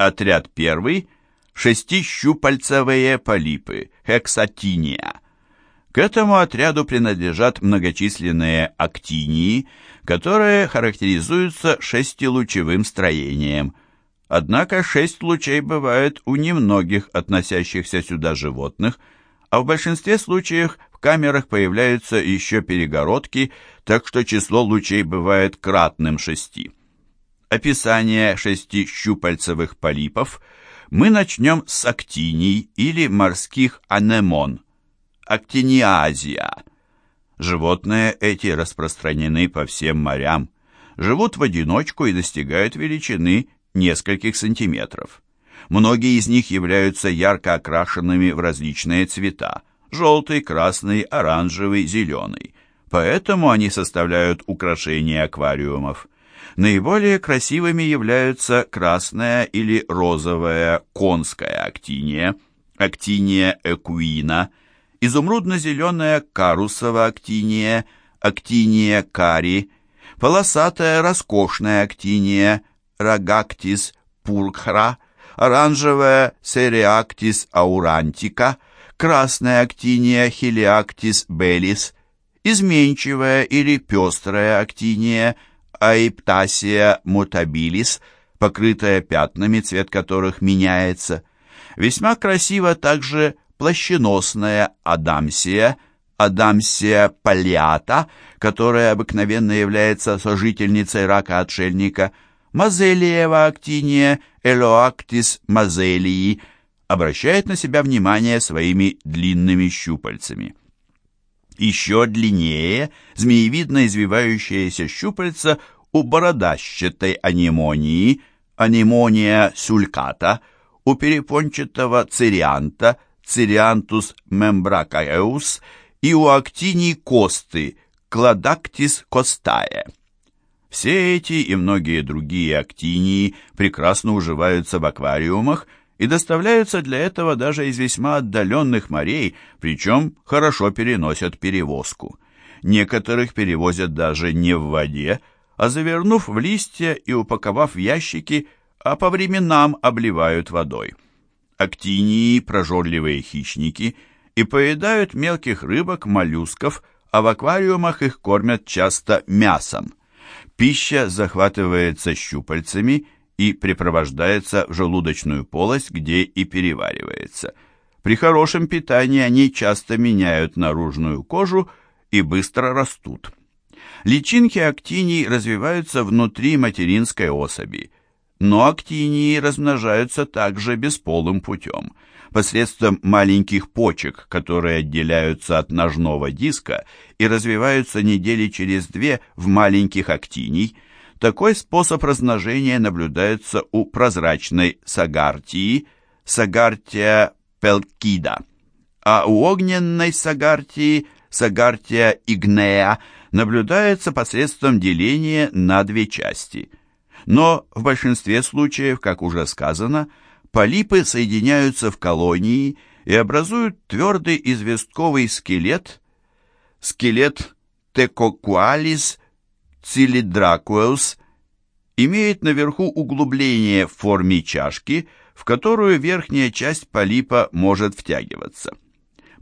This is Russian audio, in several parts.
Отряд первый – шестищупальцевые полипы, хексатиния. К этому отряду принадлежат многочисленные актинии, которые характеризуются шестилучевым строением. Однако шесть лучей бывает у немногих относящихся сюда животных, а в большинстве случаев в камерах появляются еще перегородки, так что число лучей бывает кратным шести описание шести щупальцевых полипов мы начнем с актиний или морских анемон, актиниазия. Животные эти распространены по всем морям, живут в одиночку и достигают величины нескольких сантиметров. Многие из них являются ярко окрашенными в различные цвета – желтый, красный, оранжевый, зеленый. Поэтому они составляют украшение аквариумов. Наиболее красивыми являются красная или розовая конская актиния, актиния экуина, изумрудно-зеленая карусовая актиния, актиния кари, полосатая роскошная актиния, рогактис пурхра, оранжевая сериактис аурантика, красная актиния хелиактис белис, изменчивая или пестрая актиния – Аиптасия мутабилис, покрытая пятнами, цвет которых меняется. Весьма красиво также плащеносная адамсия, адамсия палиата, которая обыкновенно является сожительницей рака-отшельника, мазелиева актиния, элоактис мазелии, обращает на себя внимание своими длинными щупальцами. Еще длиннее змеевидно извивающееся щупальца у бородащатой анемонии, анемония сульката, у перепончатого цирианта, цириантус мембракаеус и у актиний косты, кладактис костае. Все эти и многие другие актинии прекрасно уживаются в аквариумах и доставляются для этого даже из весьма отдаленных морей, причем хорошо переносят перевозку. Некоторых перевозят даже не в воде, а завернув в листья и упаковав в ящики, а по временам обливают водой. Актинии – прожорливые хищники и поедают мелких рыбок, моллюсков, а в аквариумах их кормят часто мясом. Пища захватывается щупальцами – и припровождается в желудочную полость, где и переваривается. При хорошем питании они часто меняют наружную кожу и быстро растут. Личинки актиний развиваются внутри материнской особи, но актинии размножаются также бесполым путем, посредством маленьких почек, которые отделяются от ножного диска и развиваются недели через две в маленьких актиний – такой способ размножения наблюдается у прозрачной сагартии, сагартия пелкида, а у огненной сагартии, сагартия игнея, наблюдается посредством деления на две части. Но в большинстве случаев, как уже сказано, полипы соединяются в колонии и образуют твердый известковый скелет, скелет текокуалис Цилидракуэлс имеет наверху углубление в форме чашки, в которую верхняя часть полипа может втягиваться.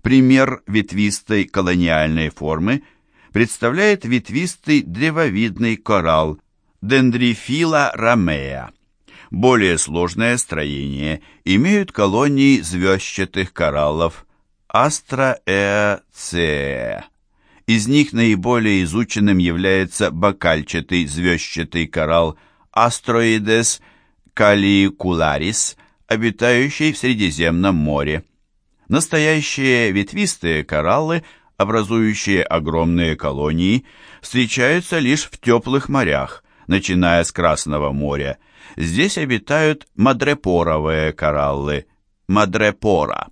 Пример ветвистой колониальной формы представляет ветвистый древовидный коралл Дендрифила ромея. Более сложное строение имеют колонии звездчатых кораллов Астроэцея. Из них наиболее изученным является бокальчатый звездчатый коралл Астроидес каликуларис, обитающий в Средиземном море. Настоящие ветвистые кораллы, образующие огромные колонии, встречаются лишь в теплых морях, начиная с Красного моря. Здесь обитают мадрепоровые кораллы, мадрепора.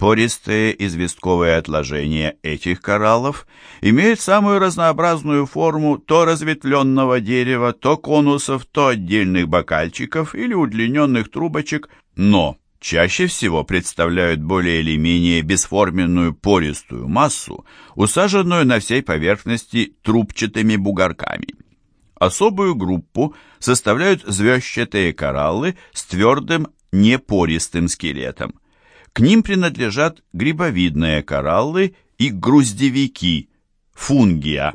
Пористые известковые отложения этих кораллов имеют самую разнообразную форму то разветвленного дерева, то конусов, то отдельных бокальчиков или удлиненных трубочек, но чаще всего представляют более или менее бесформенную пористую массу, усаженную на всей поверхности трубчатыми бугорками. Особую группу составляют звездчатые кораллы с твердым непористым скелетом. К ним принадлежат грибовидные кораллы и груздевики, фунгия.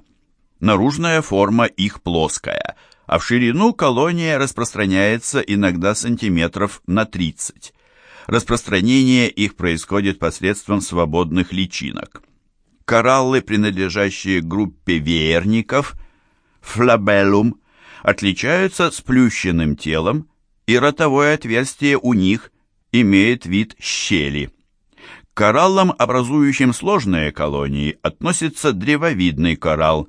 Наружная форма их плоская, а в ширину колония распространяется иногда сантиметров на 30. Распространение их происходит посредством свободных личинок. Кораллы, принадлежащие группе веерников, флабеллум, отличаются сплющенным телом, и ротовое отверстие у них имеет вид щели. К кораллам, образующим сложные колонии, относится древовидный коралл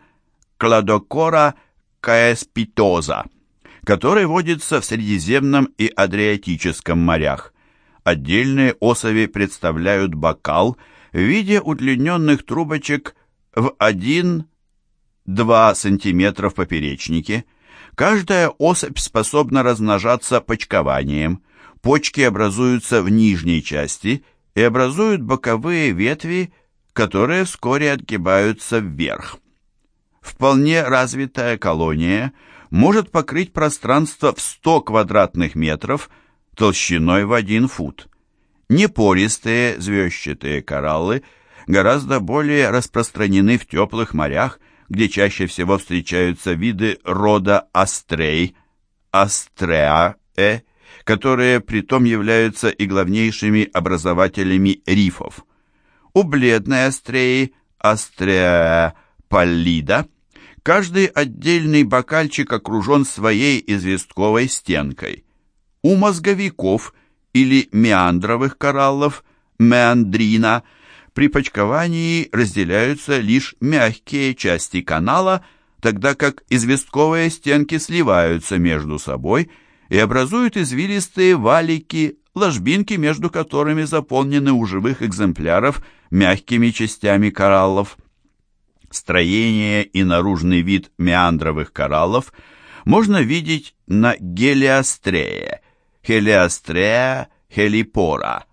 Кладокора каэспитоза, который водится в Средиземном и Адриатическом морях. Отдельные особи представляют бокал в виде удлиненных трубочек в 1-2 см в поперечнике. Каждая особь способна размножаться почкованием. Почки образуются в нижней части и образуют боковые ветви, которые вскоре отгибаются вверх. Вполне развитая колония может покрыть пространство в 100 квадратных метров толщиной в 1 фут. Непористые звездчатые кораллы гораздо более распространены в теплых морях, где чаще всего встречаются виды рода астрей, астреаe, которые притом являются и главнейшими образователями рифов. У бледной астреи, астреа паллида, каждый отдельный бокальчик окружен своей известковой стенкой. У мозговиков или меандровых кораллов, меандрина, при почковании разделяются лишь мягкие части канала, тогда как известковые стенки сливаются между собой – и образуют извилистые валики, ложбинки, между которыми заполнены у живых экземпляров мягкими частями кораллов. Строение и наружный вид меандровых кораллов можно видеть на гелиострее, хелиострея хелипора,